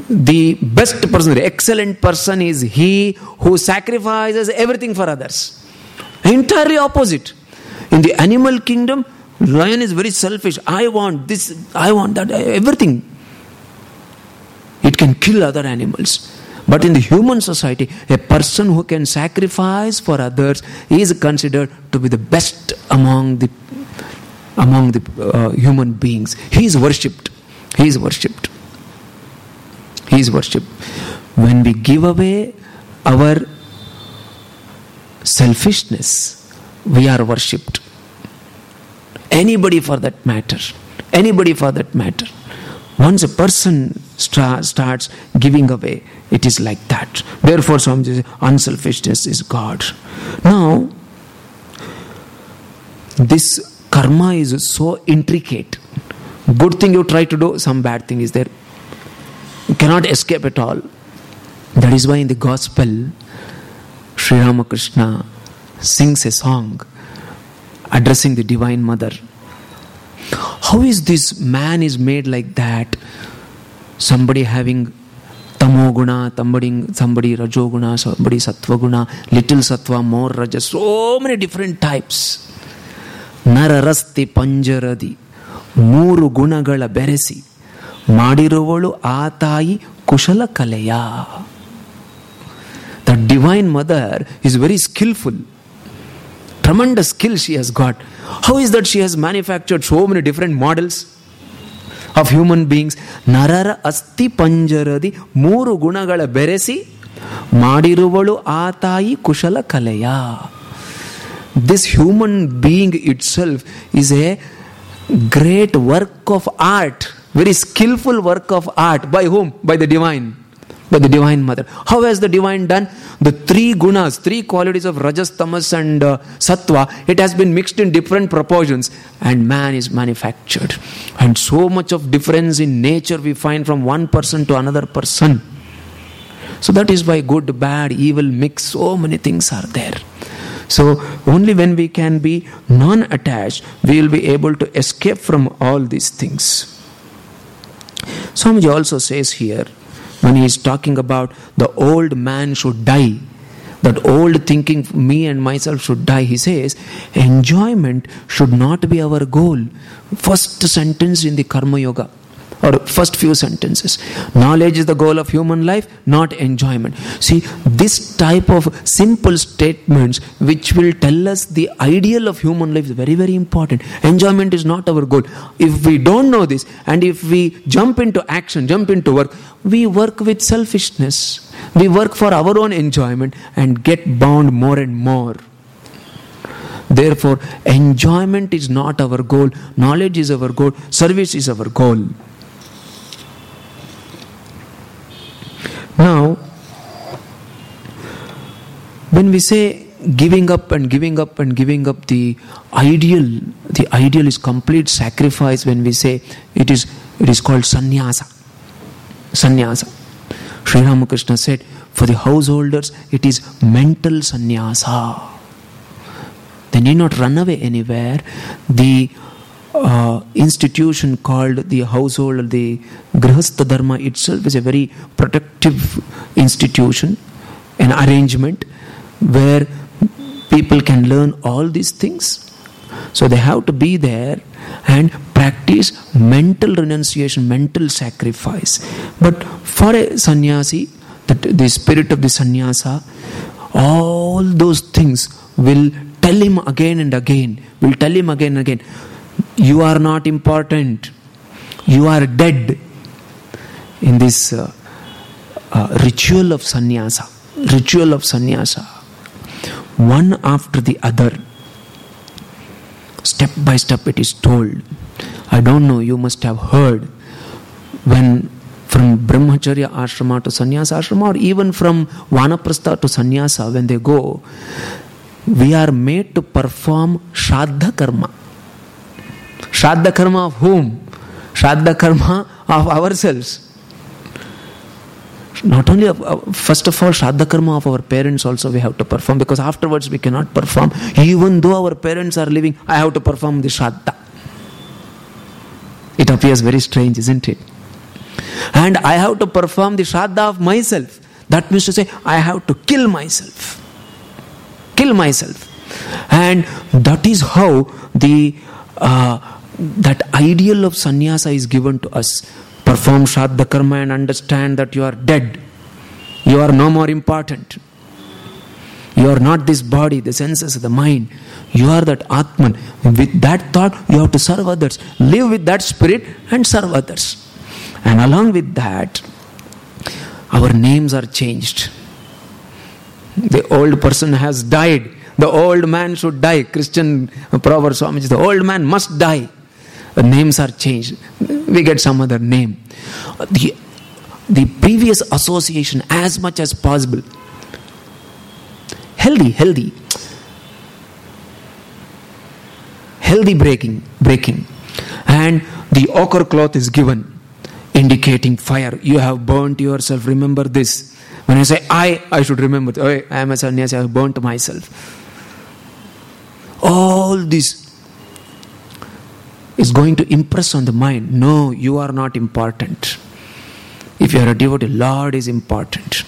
Speaker 1: the best person, the excellent person is he who sacrifices everything for others. Entirely opposite. In the animal kingdom, lion is very selfish. I want this, I want that, everything. It can kill other animals. But in the human society, a person who can sacrifice for others is considered to be the best among the among the uh, human beings. He is worshipped. He is worshipped. He is worshipped. When we give away our selfishness, we are worshipped. Anybody for that matter. Anybody for that matter. Once a person stra- starts giving away, it is like that. Therefore, Swamiji says, unselfishness is God. Now, this karma is so intricate. Good thing you try to do, some bad thing is there You cannot escape at all. That is why in the gospel, Sri Ramakrishna sings a song addressing the Divine Mother. How is this man is made like that? Somebody having tamoguna, somebody, somebody rajoguna, somebody satvaguna, little sattva, more raja, so many different types. ನರರಸ್ತಿ ಪಂಜರದಿ ಮೂರು ಗುಣಗಳ ಬೆರೆಸಿ ಮಾಡಿರುವಳು ಆ ತಾಯಿ ಕುಶಲ ಕಲೆಯ. The Divine Mother is very skillful tremendous skill she has got how is that she has manufactured so many different models of human beings ನರರ ಅಸ್ಥಿ ಪಂಜರದಿ ಮೂರು ಗುಣಗಳ ಬೆರೆಸಿ ಮಾಡಿರುವಳು ಆ ತಾಯಿ ಕುಶಲ ಕಲೆಯ this human being itself is a great work of art very skillful work of art. By whom? By the divine. By the divine mother. How has the divine done? The three gunas three qualities of rajas tamas and uh, sattva it has been mixed in different proportions. And man is manufactured. And so much of difference in nature we find from one person to another person. So that is why good bad evil mix so many things are there. So only when we can be non attached we will be able to escape from all these things Swamiji also says here, when he is talking about the old man should die, that old thinking, me and myself should die, he says, enjoyment should not be our goal. First sentence in the Karma Yoga or first few sentences. Knowledge is the goal of human life, not enjoyment. See, this type of simple statements which will tell us the ideal of human life is very, very important. Enjoyment is not our goal. If we don't know this and if we jump into action, jump into work, we work with selfishness. We work for our own enjoyment and get bound more and more. Therefore, enjoyment is not our goal, knowledge is our goal, service is our goal. Now, when we say giving up and giving up and giving up the ideal, the ideal is complete sacrifice when we say it is it is called sannyasa. Sannyasa. Sri Ramakrishna said, for the householders, it is mental sannyasa. They need not run away anywhere. The uh, institution called the household, the Grihastha Dharma itself is a very protective institution, an arrangement where people can learn all these things. So they have to be there and practice mental renunciation, mental sacrifice. But for a sannyasi, the, the spirit of the sannyasa, all those things will tell him again and again, will tell him again and again you are not important. You are dead. In this uh, uh, ritual of sannyasa, ritual of sannyasa, one after the other, step by step it is told. I don't know, you must have heard when from brahmacharya ashrama to sannyasa ashrama or even from vanaprastha to sannyasa when they go, we are made to perform shraddha karma Shraddha karma of whom? Shraddha karma of ourselves. Not only, uh, first of all, Shraddha karma of our parents also we have to perform because afterwards we cannot perform. Even though our parents are living, I have to perform the Shraddha. It appears very strange, isn't it? And I have to perform the Shraddha of myself. That means to say, I have to kill myself. Kill myself. And that is how the uh, that ideal of sannyasa is given to us. Perform Shraddha Karma and understand that you are dead. You are no more important. You are not this body, the senses, the mind. You are that Atman. With that thought, you have to serve others. Live with that spirit and serve others. And along with that, our names are changed. The old person has died. The old man should die. Christian proverb Swamiji, the old man must die names are changed. We get some other name. The, the previous association, as much as possible, healthy, healthy, healthy breaking, breaking, and the ochre cloth is given, indicating fire. You have burnt yourself. Remember this. When I say I, I should remember. I am a sannyasi. I have burnt myself. All this is going to impress on the mind no, you are not important. If you are a devotee, Lord is important.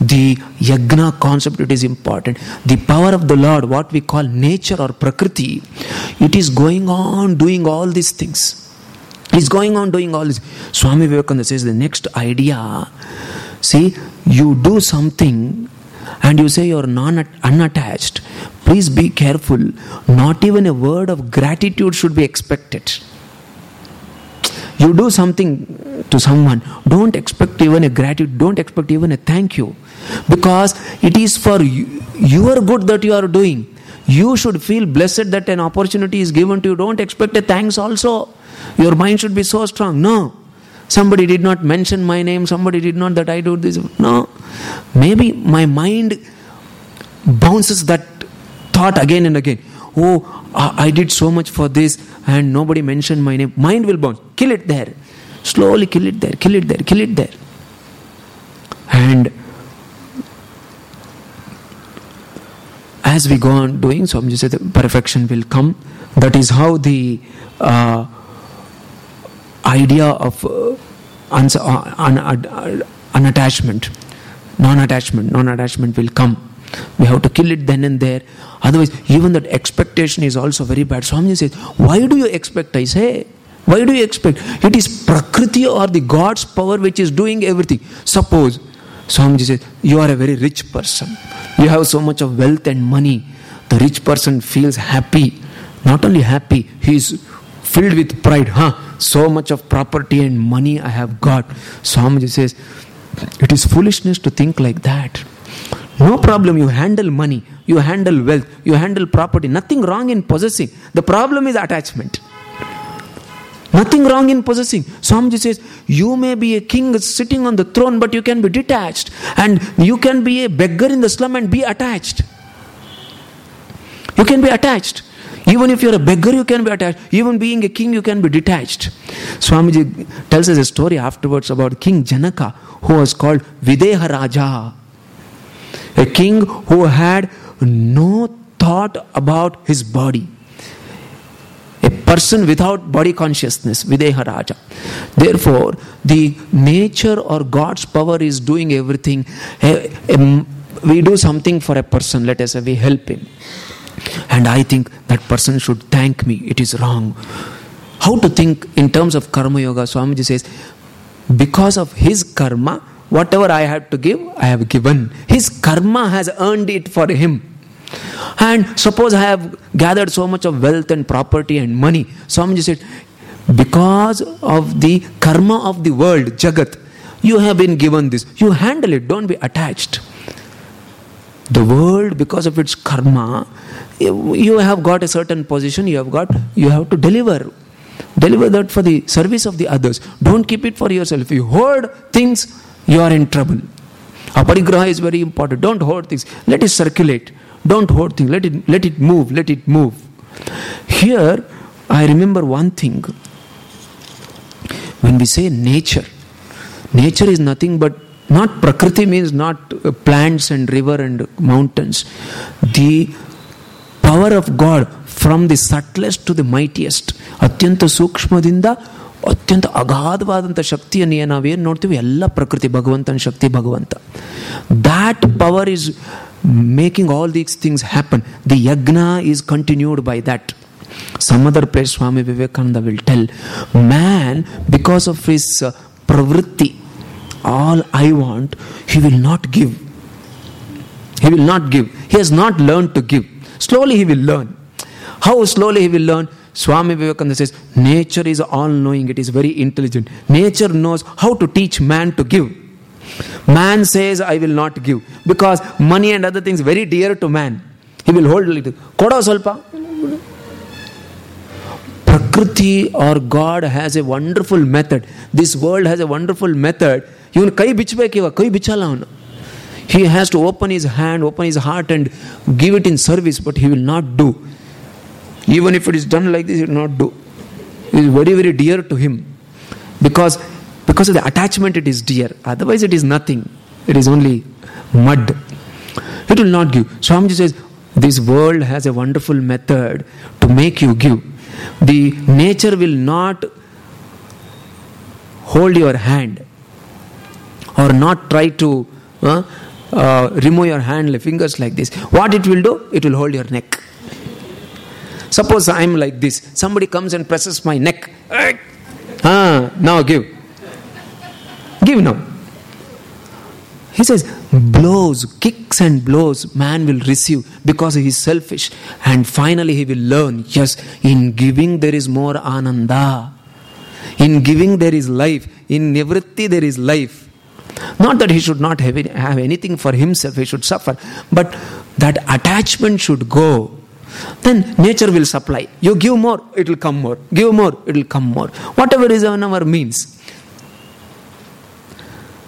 Speaker 1: The yagna concept, it is important. The power of the Lord, what we call nature or prakriti, it is going on doing all these things. It's going on doing all this. Swami Vivekananda says the next idea see, you do something and you say you're non unattached, please be careful. Not even a word of gratitude should be expected. you do something to someone, don't expect even a gratitude, don't expect even a thank you. Because it is for you, your good that you are doing. You should feel blessed that an opportunity is given to you. Don't expect a thanks also. Your mind should be so strong. No. Somebody did not mention my name, somebody did not that I do this. No. Maybe my mind bounces that thought again and again. Oh, I did so much for this and nobody mentioned my name. Mind will bounce. Kill it there. Slowly kill it there, kill it there, kill it there. And as we go on doing, just saying perfection will come. That is how the uh, idea of uh, uh, un- unattachment, non attachment, non attachment will come. We have to kill it then and there. Otherwise, even that expectation is also very bad. Swami says, Why do you expect? I say, Why do you expect? It is Prakriti or the God's power which is doing everything. Suppose Swamiji says, You are a very rich person. You have so much of wealth and money. The rich person feels happy. Not only happy, he is filled with pride. Huh? So much of property and money I have got. Swamiji says, It is foolishness to think like that. No problem, you handle money, you handle wealth, you handle property. Nothing wrong in possessing. The problem is attachment. Nothing wrong in possessing. Swamiji says, You may be a king sitting on the throne, but you can be detached. And you can be a beggar in the slum and be attached. You can be attached. Even if you're a beggar, you can be attached. Even being a king, you can be detached. Swamiji tells us a story afterwards about King Janaka, who was called Videha Raja. A king who had no thought about his body. A person without body consciousness, Videha Raja. Therefore, the nature or God's power is doing everything. We do something for a person, let us say we help him. And I think that person should thank me. It is wrong. How to think in terms of Karma Yoga? Swamiji says, because of his karma, whatever I had to give, I have given. His karma has earned it for him. And suppose I have gathered so much of wealth and property and money. Swamiji said, because of the karma of the world, Jagat, you have been given this. You handle it, don't be attached. The world, because of its karma, you have got a certain position, you have got, you have to deliver. Deliver that for the service of the others. Don't keep it for yourself. You hoard things, you are in trouble. Aparigraha is very important. Don't hoard things. Let it circulate. Don't hoard things. Let it, let it move. Let it move. Here, I remember one thing. When we say nature, nature is nothing but not prakriti means not uh, plants and river and mountains. The power of God from the subtlest to the mightiest ಅತ್ಯಂತ ಸೂಕ್ಷ್ಮದಿಂದ ಅತ್ಯಂತ ಅಗಾಧವಾದಂಥ ಶಕ್ತಿಯನ್ನು ಏನು ನಾವೇನು ನೋಡ್ತೀವಿ ಎಲ್ಲ ಪ್ರಕೃತಿ ಭಗವಂತನ ಶಕ್ತಿ ಭಗವಂತ that power is making all these things happen the yajna is continued by that some other place Swami Vivekananda will tell man because of his uh, pravritti all I want he will not give he will not give he has not learned to give slowly he will learn how slowly he will learn Swami Vivekananda says nature is all knowing it is very intelligent nature knows how to teach man to give man says I will not give because money and other things very dear to man he will hold little kodo ಸ್ವಲ್ಪ Prakriti or God has a wonderful method. This world has a wonderful method. ಇವನು ಕೈ ಬಿಚ್ಚಬೇಕು ಇವಾಗ ಕೈ ಬಿಚ್ಚಲ್ಲ ಅವನು he has to open his hand, open his heart, and give it in service, but he will not do. Even if it is done like this, he will not do. It is very, very dear to him. Because, because of the attachment, it is dear. Otherwise, it is nothing. It is only mud. It will not give. Swamiji says, This world has a wonderful method to make you give. The nature will not hold your hand or not try to uh, uh, remove your hand, fingers like this. What it will do? It will hold your neck. Suppose I am like this. Somebody comes and presses my neck. Ah, now give. Give now. He says, blows, kicks and blows, man will receive because he is selfish. And finally, he will learn yes, in giving there is more ananda. In giving, there is life. In nivritti, there is life. Not that he should not have, have anything for himself, he should suffer, but that attachment should go. Then nature will supply. You give more, it will come more. Give more, it will come more. Whatever is on our means.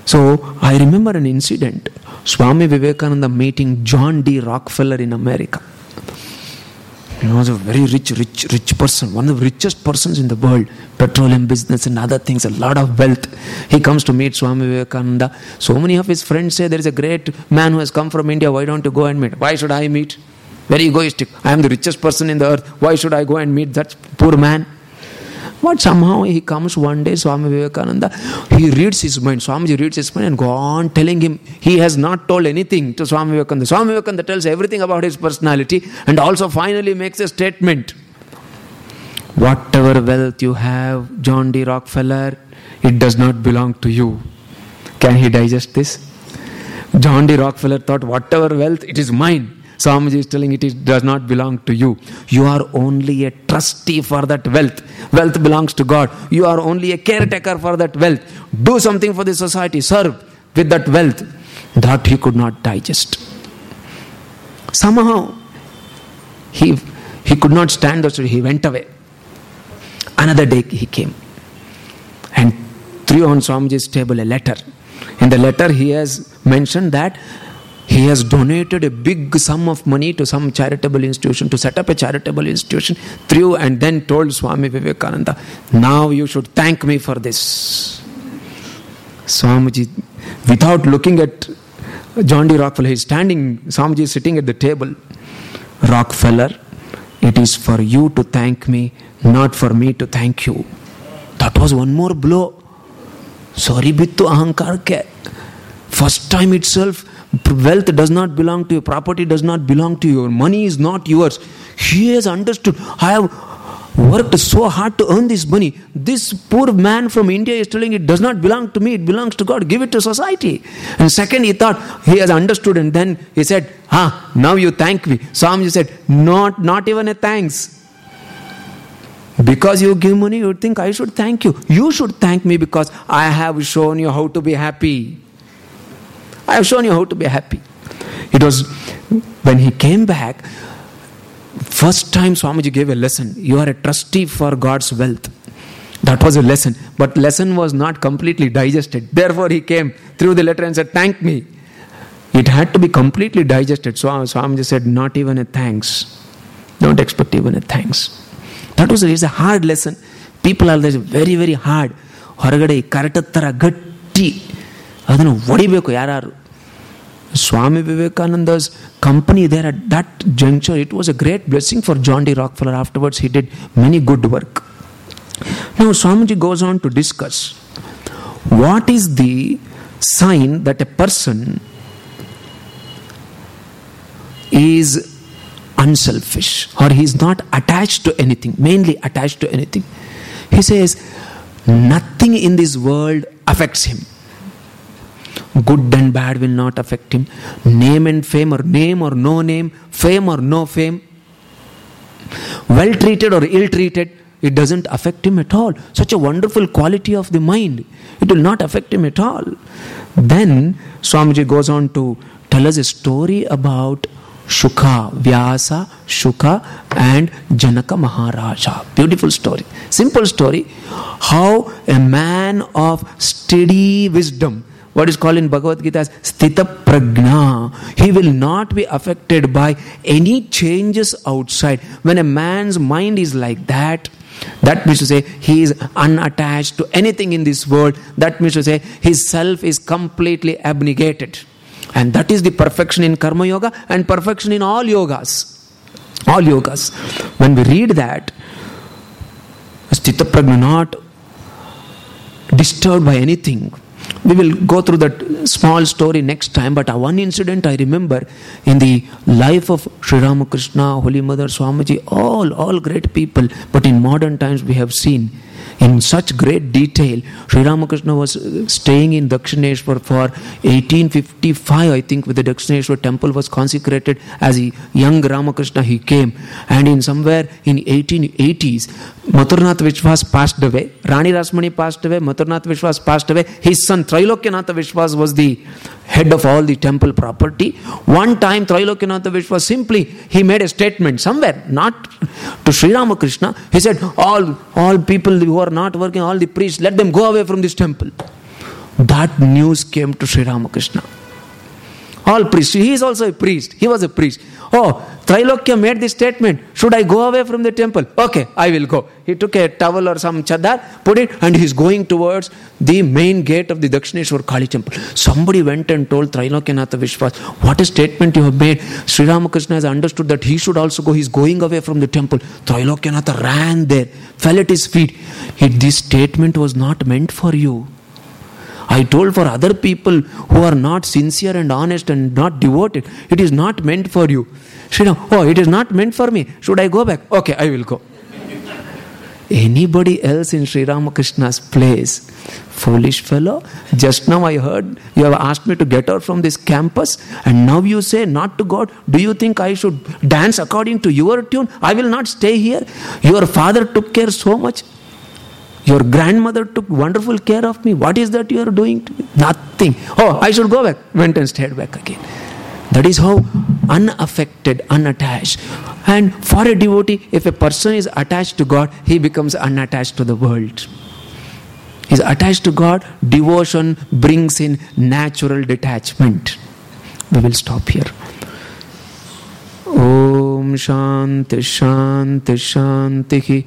Speaker 1: So I remember an incident Swami Vivekananda meeting John D. Rockefeller in America. He was a very rich, rich, rich person, one of the richest persons in the world, petroleum business and other things, a lot of wealth. He comes to meet Swami Vivekananda. So many of his friends say, There is a great man who has come from India, why don't you go and meet? Why should I meet? Very egoistic. I am the richest person in the earth. Why should I go and meet that poor man? But somehow he comes one day, Swami Vivekananda, he reads his mind. Swamiji reads his mind and go on telling him he has not told anything to Swami Vivekananda. Swami Vivekananda tells everything about his personality and also finally makes a statement. Whatever wealth you have, John D. Rockefeller, it does not belong to you. Can he digest this? John D. Rockefeller thought, whatever wealth, it is mine. Swamiji is telling it, it does not belong to you. You are only a trustee for that wealth. Wealth belongs to God. You are only a caretaker for that wealth. Do something for the society. Serve with that wealth. That he could not digest. Somehow, he, he could not stand the He went away. Another day he came and threw on Swamiji's table a letter. In the letter, he has mentioned that he has donated a big sum of money to some charitable institution to set up a charitable institution through and then told Swami Vivekananda, Now you should thank me for this. Swamiji, without looking at John D. Rockefeller, he's standing, Swamiji is sitting at the table. Rockefeller, it is for you to thank me, not for me to thank you. That was one more blow. Sorry, bittu ahankar ke. First time itself, wealth does not belong to you, property does not belong to you, money is not yours. He has understood. I have worked so hard to earn this money. This poor man from India is telling it does not belong to me, it belongs to God. Give it to society. And second, he thought he has understood, and then he said, Ah, now you thank me. Swamiji said, Not, not even a thanks. Because you give money, you think I should thank you. You should thank me because I have shown you how to be happy. I have shown you how to be happy. It was when he came back, first time Swamiji gave a lesson. You are a trustee for God's wealth. That was a lesson. But lesson was not completely digested. Therefore he came through the letter and said, Thank me. It had to be completely digested. So Swamiji said, Not even a thanks. Don't expect even a thanks. That was a hard lesson. People are very, very hard. ಹೊರಗಡೆ ಕರೆಟದ ಥರ ಗಟ್ಟಿ ಅದನ್ನು ಹೊಡಿಬೇಕು ಯಾರು Swami Vivekananda's company there at that juncture, it was a great blessing for John D. Rockefeller. Afterwards, he did many good work. Now, Swamiji goes on to discuss what is the sign that a person is unselfish or he is not attached to anything, mainly attached to anything. He says, nothing in this world affects him good and bad will not affect him. Name and fame, or name or no name, fame or no fame, well treated or ill treated, it doesn't affect him at all. Such a wonderful quality of the mind. It will not affect him at all. Then Swamiji goes on to tell us a story about Shuka, Vyasa, Shuka, and Janaka Maharaja. Beautiful story. Simple story. How a man of steady wisdom what is called in Bhagavad Gita as Sthita Pragna. He will not be affected by any changes outside. When a man's mind is like that, that means to say he is unattached to anything in this world. That means to say his self is completely abnegated. And that is the perfection in Karma Yoga and perfection in all yogas. All yogas. When we read that, Sthita Pragna not disturbed by anything we will go through that small story next time, but one incident I remember in the life of Sri Ramakrishna, Holy Mother, Swamiji, all, all great people, but in modern times we have seen in such great detail. Sri Ramakrishna was uh, staying in Dakshineshwar for 1855, I think, when the Dakshineshwar temple was consecrated as a young Ramakrishna. He came, and in somewhere in 1880s, Mathurnath Vishwas passed away. Rani Rasmani passed away. Mathurnath Vishwas passed away. His son Trailokyanatha Vishwas was the head of all the temple property. One time, Trailokyanatha Vishwas simply he made a statement somewhere, not to Sri Ramakrishna. He said, "All all people who are not working, all the priests, let them go away from this temple." That news came to Sri Ramakrishna. All priests. He is also a priest. He was a priest. Oh, Trailokya made this statement. Should I go away from the temple? Okay, I will go. He took a towel or some chadar, put it, and he's going towards the main gate of the Dakshineshwar Kali temple. Somebody went and told Trailokyanatha Vishwas, What a statement you have made. Sri Ramakrishna has understood that he should also go. He's going away from the temple. Trailokyanatha ran there, fell at his feet. This statement was not meant for you. I told for other people who are not sincere and honest and not devoted, it is not meant for you. Sridham, oh, it is not meant for me. Should I go back? Okay, I will go. Anybody else in Sri Ramakrishna's place? Foolish fellow. Just now I heard you have asked me to get out from this campus, and now you say not to God. Do you think I should dance according to your tune? I will not stay here. Your father took care so much. Your grandmother took wonderful care of me. What is that you are doing to me? Nothing. Oh, I should go back. Went and stayed back again. That is how unaffected, unattached. And for a devotee, if a person is attached to God, he becomes unattached to the world. Is attached to God, devotion brings in natural detachment. We will stop here. Om Shanti Shanti Shanti